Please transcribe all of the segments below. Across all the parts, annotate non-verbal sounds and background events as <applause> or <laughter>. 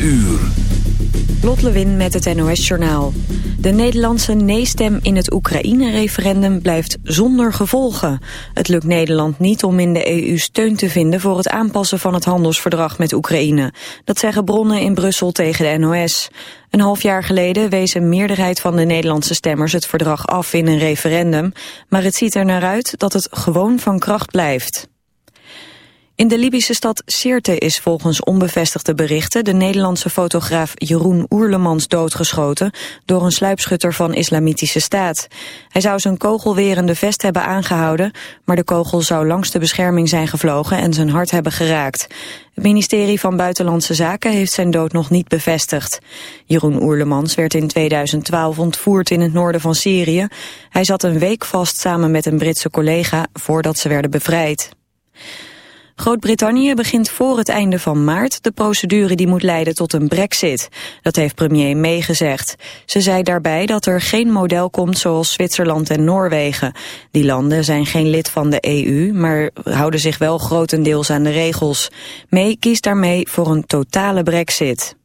uur. Lot met het NOS-journaal. De Nederlandse nee-stem in het Oekraïne-referendum blijft zonder gevolgen. Het lukt Nederland niet om in de EU steun te vinden... voor het aanpassen van het handelsverdrag met Oekraïne. Dat zeggen bronnen in Brussel tegen de NOS. Een half jaar geleden wees een meerderheid van de Nederlandse stemmers... het verdrag af in een referendum. Maar het ziet er naar uit dat het gewoon van kracht blijft. In de Libische stad Sirte is volgens onbevestigde berichten de Nederlandse fotograaf Jeroen Oerlemans doodgeschoten door een sluipschutter van Islamitische Staat. Hij zou zijn kogelwerende vest hebben aangehouden, maar de kogel zou langs de bescherming zijn gevlogen en zijn hart hebben geraakt. Het ministerie van Buitenlandse Zaken heeft zijn dood nog niet bevestigd. Jeroen Oerlemans werd in 2012 ontvoerd in het noorden van Syrië. Hij zat een week vast samen met een Britse collega voordat ze werden bevrijd. Groot-Brittannië begint voor het einde van maart de procedure die moet leiden tot een brexit. Dat heeft premier May gezegd. Ze zei daarbij dat er geen model komt zoals Zwitserland en Noorwegen. Die landen zijn geen lid van de EU, maar houden zich wel grotendeels aan de regels. May kiest daarmee voor een totale brexit.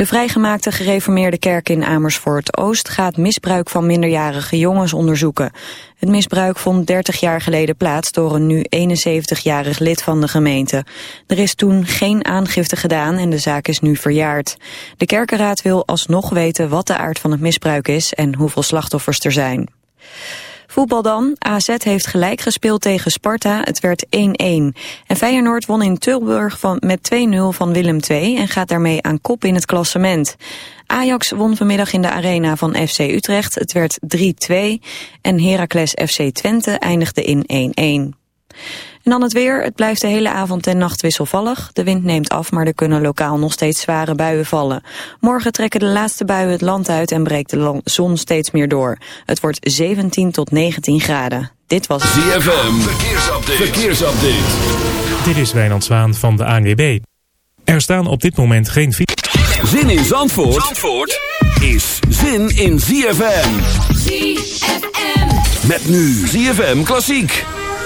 De vrijgemaakte gereformeerde kerk in Amersfoort-Oost gaat misbruik van minderjarige jongens onderzoeken. Het misbruik vond 30 jaar geleden plaats door een nu 71-jarig lid van de gemeente. Er is toen geen aangifte gedaan en de zaak is nu verjaard. De kerkenraad wil alsnog weten wat de aard van het misbruik is en hoeveel slachtoffers er zijn. Voetbal dan. AZ heeft gelijk gespeeld tegen Sparta. Het werd 1-1. En Feyenoord won in Tilburg van, met 2-0 van Willem II... en gaat daarmee aan kop in het klassement. Ajax won vanmiddag in de arena van FC Utrecht. Het werd 3-2. En Heracles FC Twente eindigde in 1-1. En dan het weer. Het blijft de hele avond en nacht wisselvallig. De wind neemt af, maar er kunnen lokaal nog steeds zware buien vallen. Morgen trekken de laatste buien het land uit en breekt de zon steeds meer door. Het wordt 17 tot 19 graden. Dit was ZFM. Verkeersupdate. Verkeersupdate. Dit is Wijnand Zwaan van de ANWB. Er staan op dit moment geen... Zin in Zandvoort, Zandvoort is zin in ZFM. ZFM. Met nu ZFM Klassiek.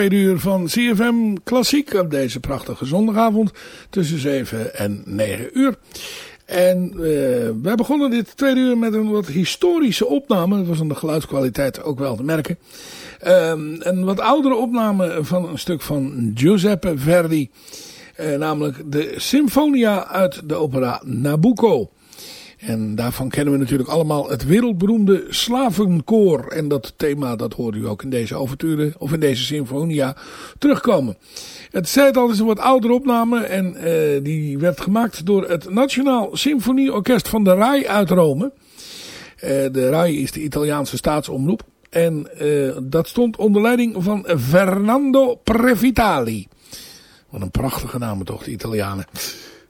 Tweede uur van CFM Klassiek op deze prachtige zondagavond tussen 7 en 9 uur. En uh, wij begonnen dit tweede uur met een wat historische opname. Dat was aan de geluidskwaliteit ook wel te merken. Uh, een wat oudere opname van een stuk van Giuseppe Verdi. Uh, namelijk de Sinfonia uit de opera Nabucco. En daarvan kennen we natuurlijk allemaal het wereldberoemde slavenkoor. En dat thema dat hoort u ook in deze overture of in deze symfonia terugkomen. Het zei al, is een wat oudere opname en uh, die werd gemaakt door het Nationaal Symfonieorkest van de RAI uit Rome. Uh, de RAI is de Italiaanse staatsomroep. En uh, dat stond onder leiding van Fernando Previtali. Wat een prachtige naam toch, de Italianen.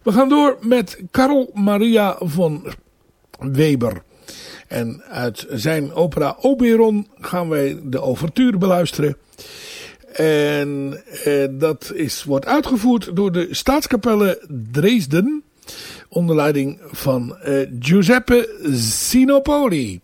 We gaan door met Carl Maria von Weber. En uit zijn opera Oberon gaan wij de overtuur beluisteren. En eh, dat is, wordt uitgevoerd door de Staatskapelle Dresden. Onder leiding van eh, Giuseppe Sinopoli.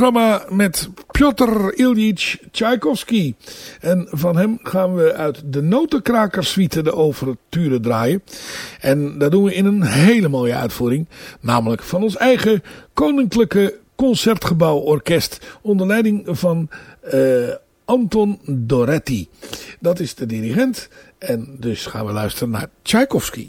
Programma met Piotr Ilyich Tchaikovsky. En van hem gaan we uit de Notenkrakersuite de overture draaien. En dat doen we in een hele mooie uitvoering. Namelijk van ons eigen Koninklijke Concertgebouworkest. Onder leiding van uh, Anton Doretti. Dat is de dirigent. En dus gaan we luisteren naar Tchaikovsky.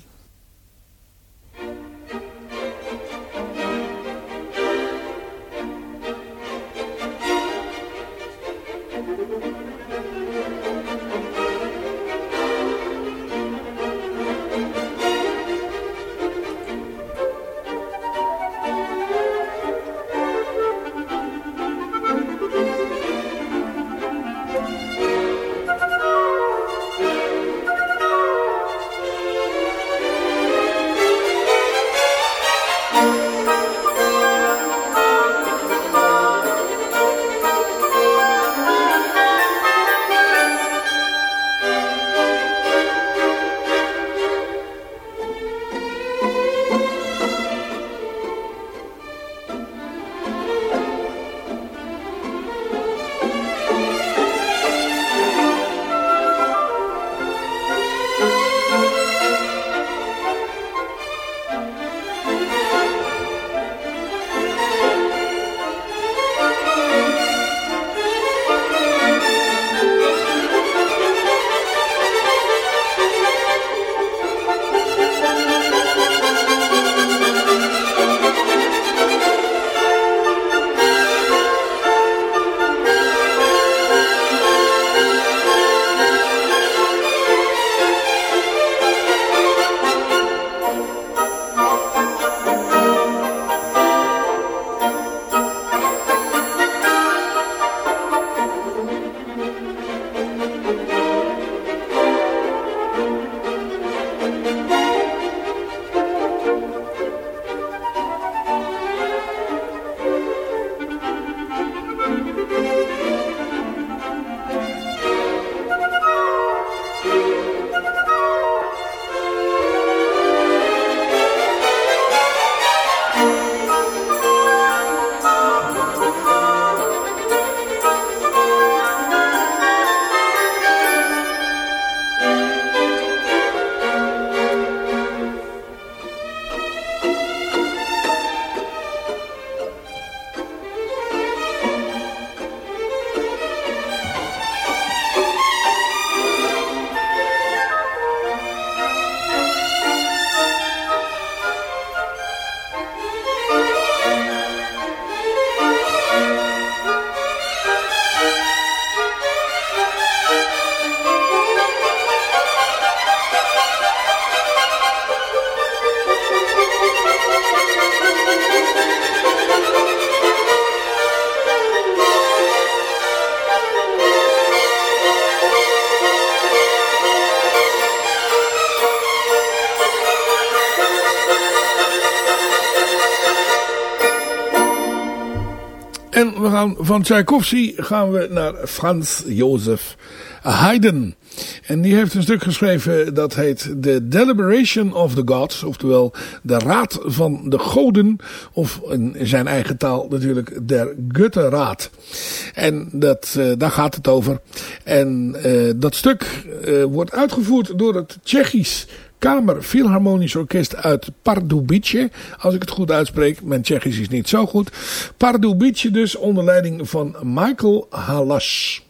En we gaan van Tchaikovsky gaan we naar Frans Jozef Haydn. En die heeft een stuk geschreven dat heet The Deliberation of the Gods. Oftewel de Raad van de Goden. Of in zijn eigen taal natuurlijk der Goethe-raad. En dat, uh, daar gaat het over. En uh, dat stuk uh, wordt uitgevoerd door het Tsjechisch Kamer Philharmonisch Orkest uit Pardubice. Als ik het goed uitspreek. Mijn Tsjechisch is niet zo goed. Pardubice dus onder leiding van Michael Halas.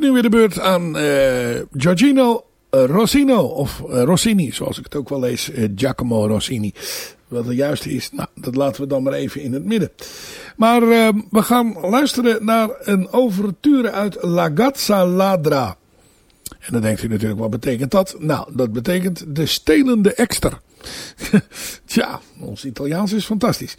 Nu weer de beurt aan uh, Giorgino Rossino, of uh, Rossini, zoals ik het ook wel lees, Giacomo Rossini. Wat de juiste is, nou, dat laten we dan maar even in het midden. Maar we gaan luisteren naar een overture uit La Gazza Ladra. En dan denkt u natuurlijk, wat betekent dat? Nou, dat betekent de stelende ekster. <laughs> Tja, ons Italiaans is fantastisch.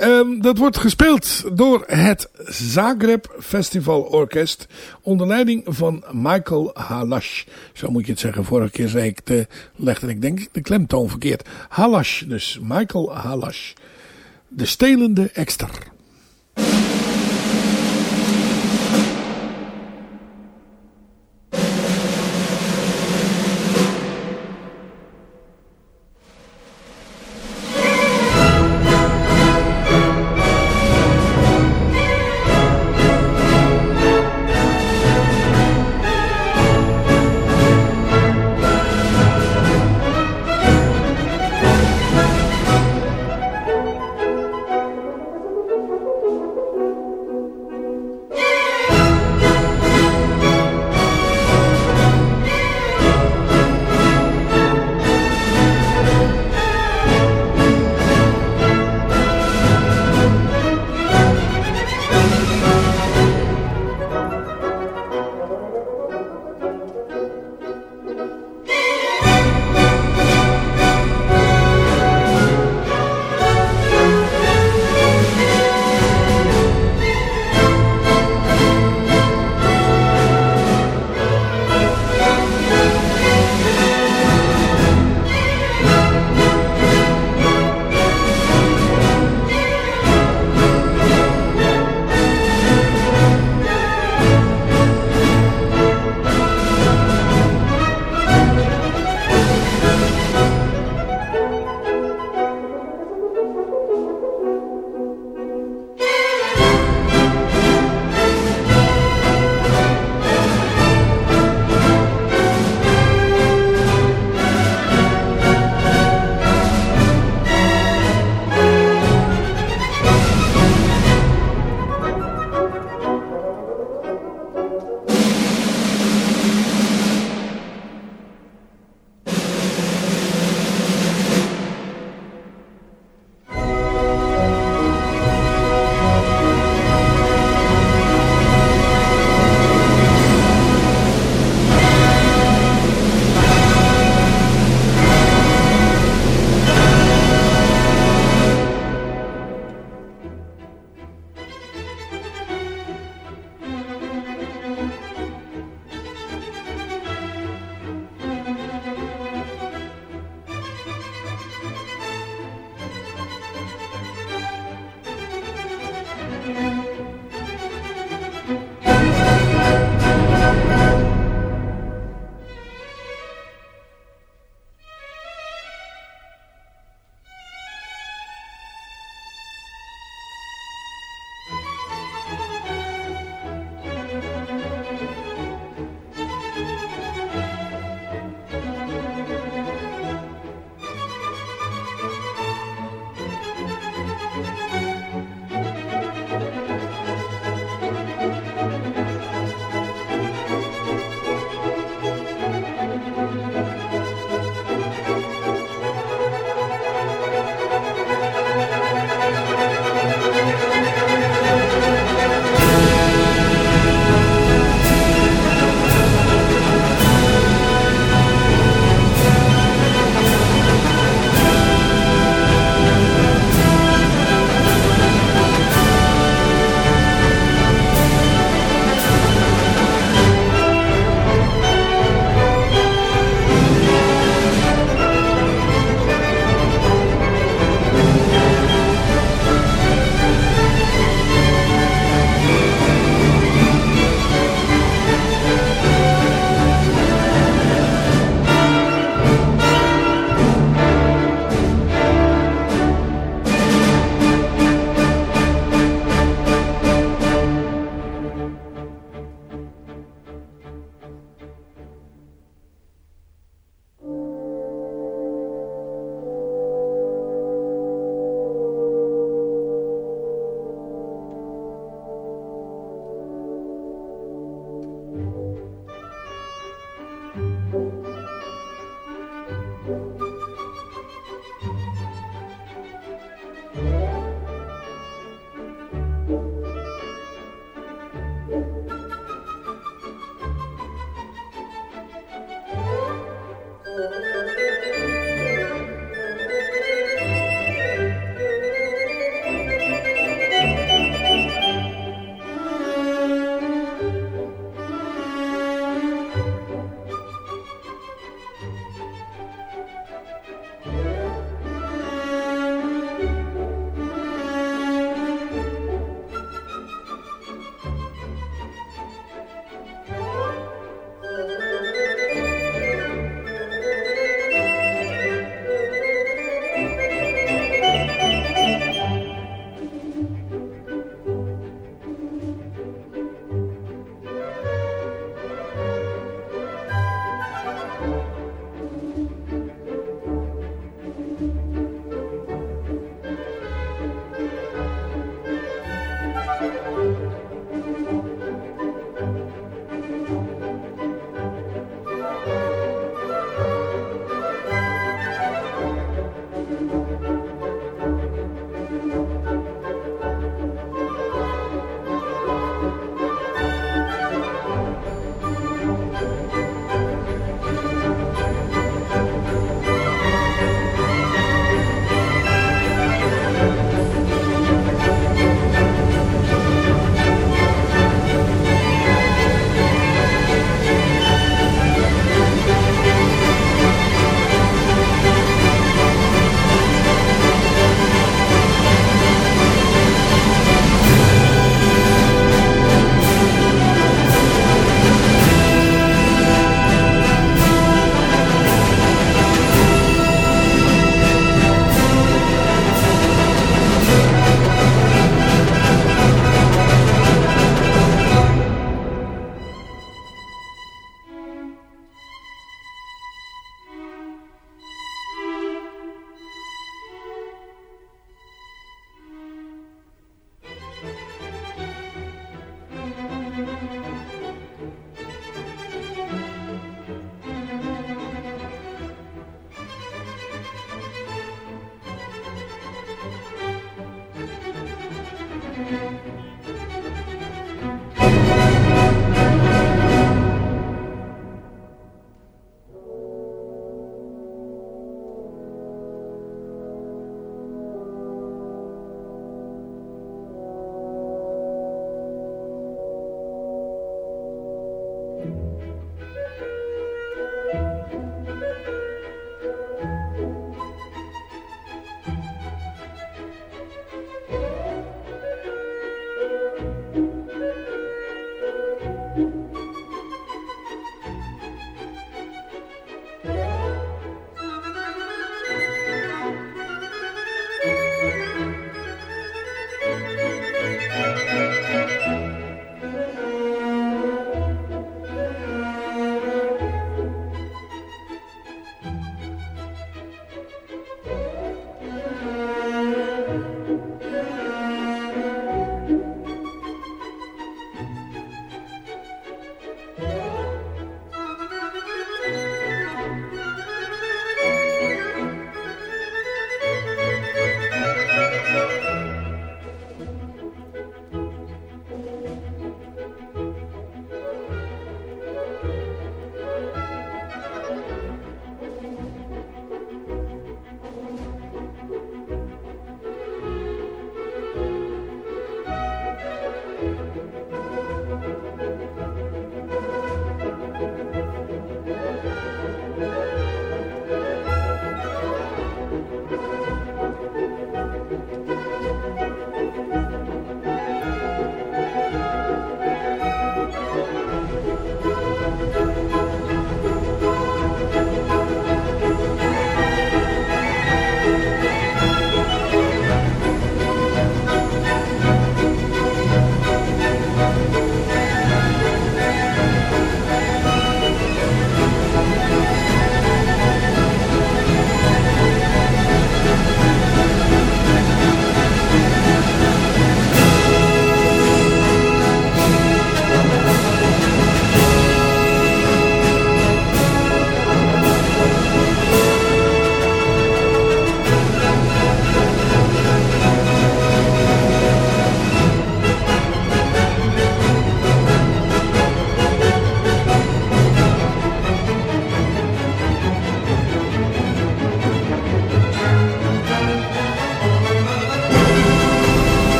Um, dat wordt gespeeld door het Zagreb Festival Orkest onder leiding van Michael Halash. Zo moet je het zeggen. Vorige keer zei ik de, legde ik denk ik de klemtoon verkeerd. Halash dus, Michael Halash. De stelende ekster.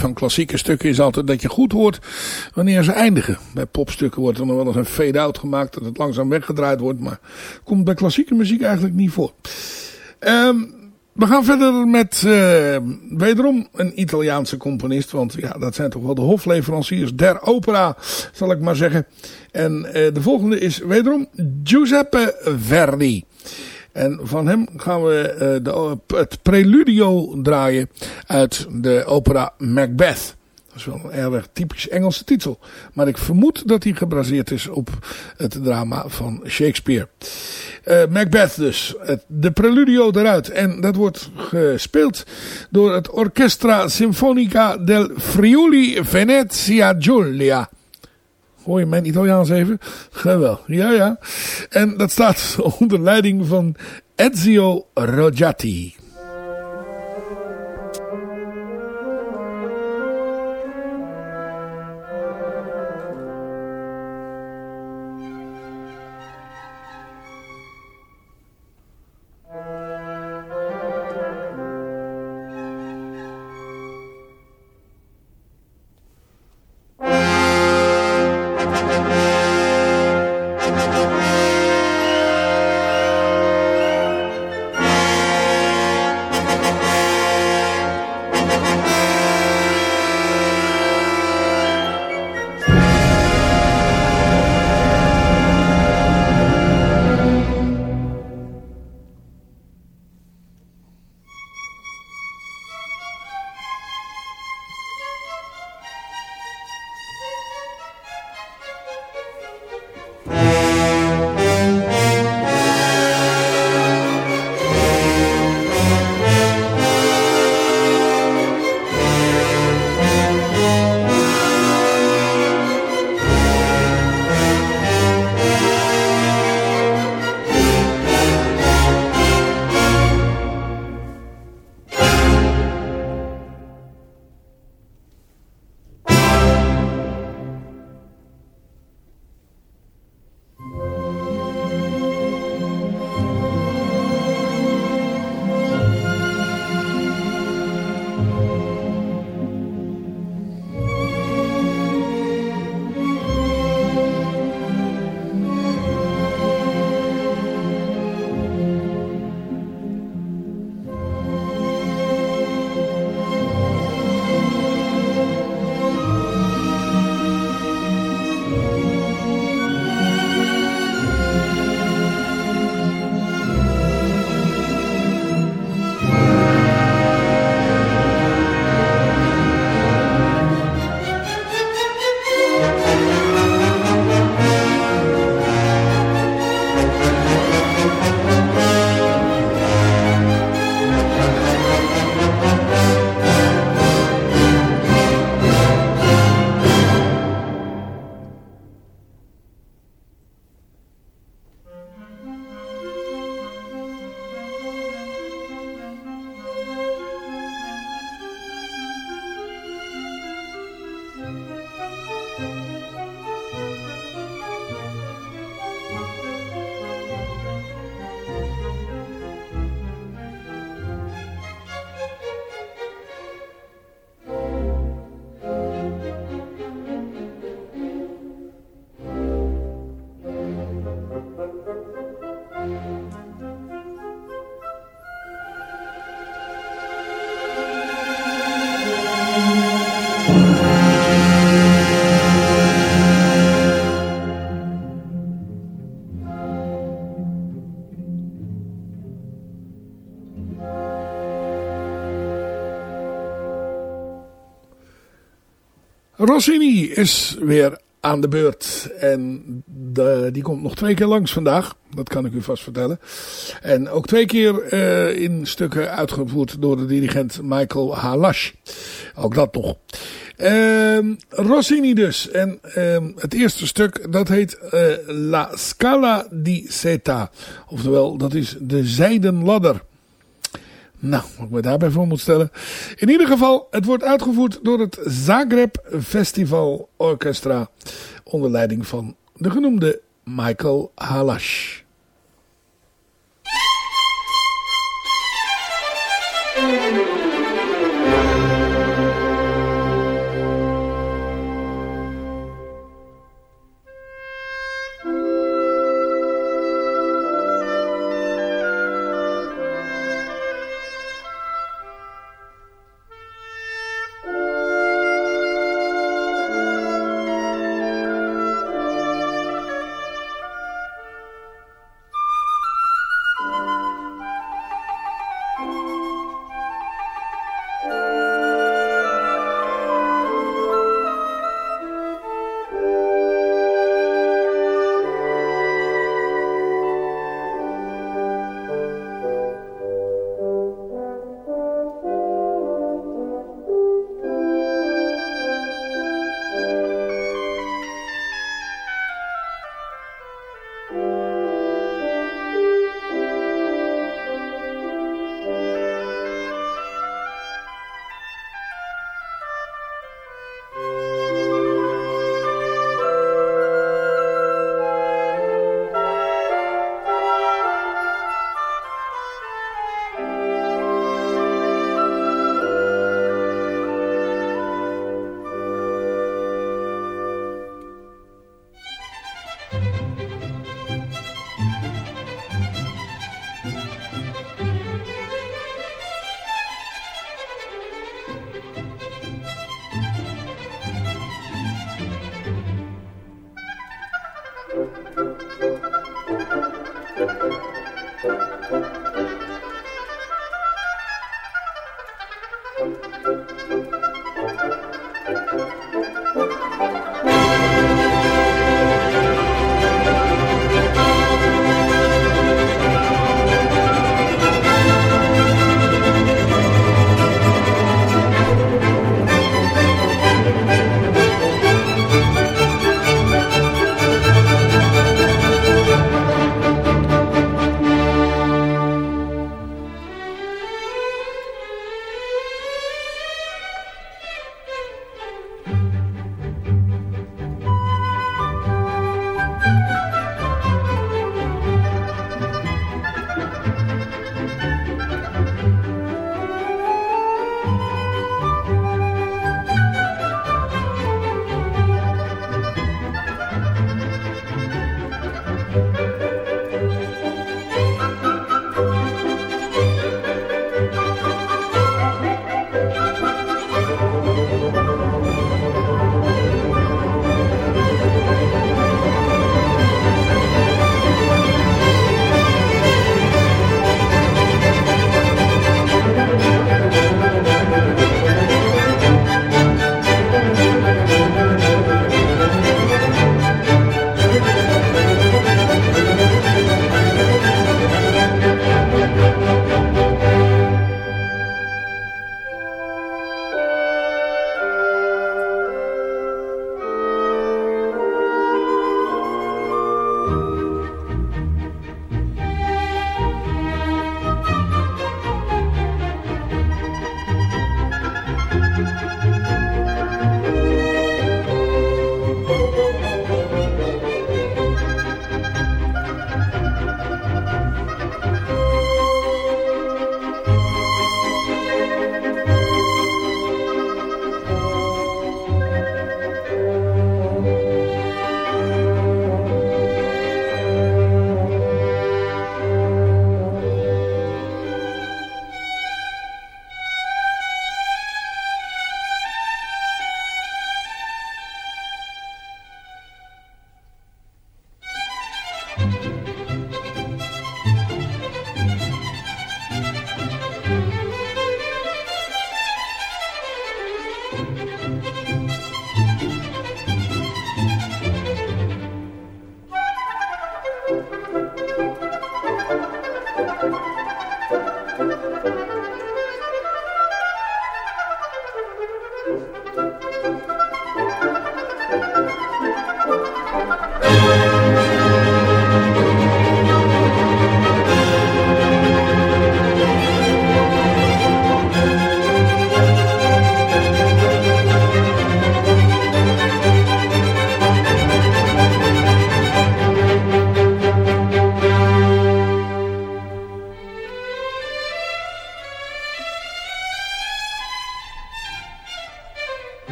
Van klassieke stukken is altijd dat je goed hoort wanneer ze eindigen. Bij popstukken wordt er wel eens een fade-out gemaakt dat het langzaam weggedraaid wordt. Maar komt bij klassieke muziek eigenlijk niet voor. Um, we gaan verder met uh, wederom een Italiaanse componist. Want ja, dat zijn toch wel de hofleveranciers der opera, zal ik maar zeggen. En uh, de volgende is wederom Giuseppe Verdi. En van hem gaan we uh, de, het preludio draaien uit de opera Macbeth. Dat is wel een erg typisch Engelse titel. Maar ik vermoed dat hij gebaseerd is op het drama van Shakespeare. Uh, Macbeth dus. Het, de preludio eruit. En dat wordt gespeeld door het Orchestra Sinfonica del Friuli Venezia Giulia. Hoor je mijn Italiaans even? Geweldig. Ja, ja. En dat staat <laughs> onder leiding van Ezio Rogati. Rossini is weer aan de beurt. En de, die komt nog twee keer langs vandaag. Dat kan ik u vast vertellen. En ook twee keer uh, in stukken uitgevoerd door de dirigent Michael Halash. Ook dat nog. Uh, Rossini dus. En uh, het eerste stuk dat heet uh, La Scala di Seta. Oftewel, dat is de zijden ladder. Nou, wat ik me daarbij voor moet stellen. In ieder geval, het wordt uitgevoerd door het Zagreb Festival Orchestra. Onder leiding van de genoemde Michael Halash.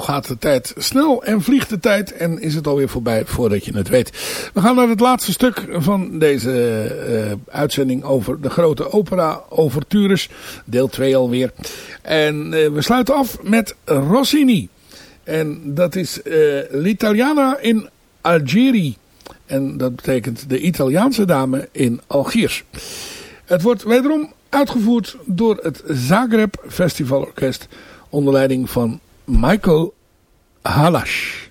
Gaat de tijd snel en vliegt de tijd en is het alweer voorbij voordat je het weet. We gaan naar het laatste stuk van deze uh, uitzending over de grote opera Overtures, deel 2 alweer. En uh, we sluiten af met Rossini. En dat is uh, L'Italiana in Algeri. En dat betekent de Italiaanse dame in Algiers. Het wordt wederom uitgevoerd door het Zagreb Festivalorkest onder leiding van Michael Halash.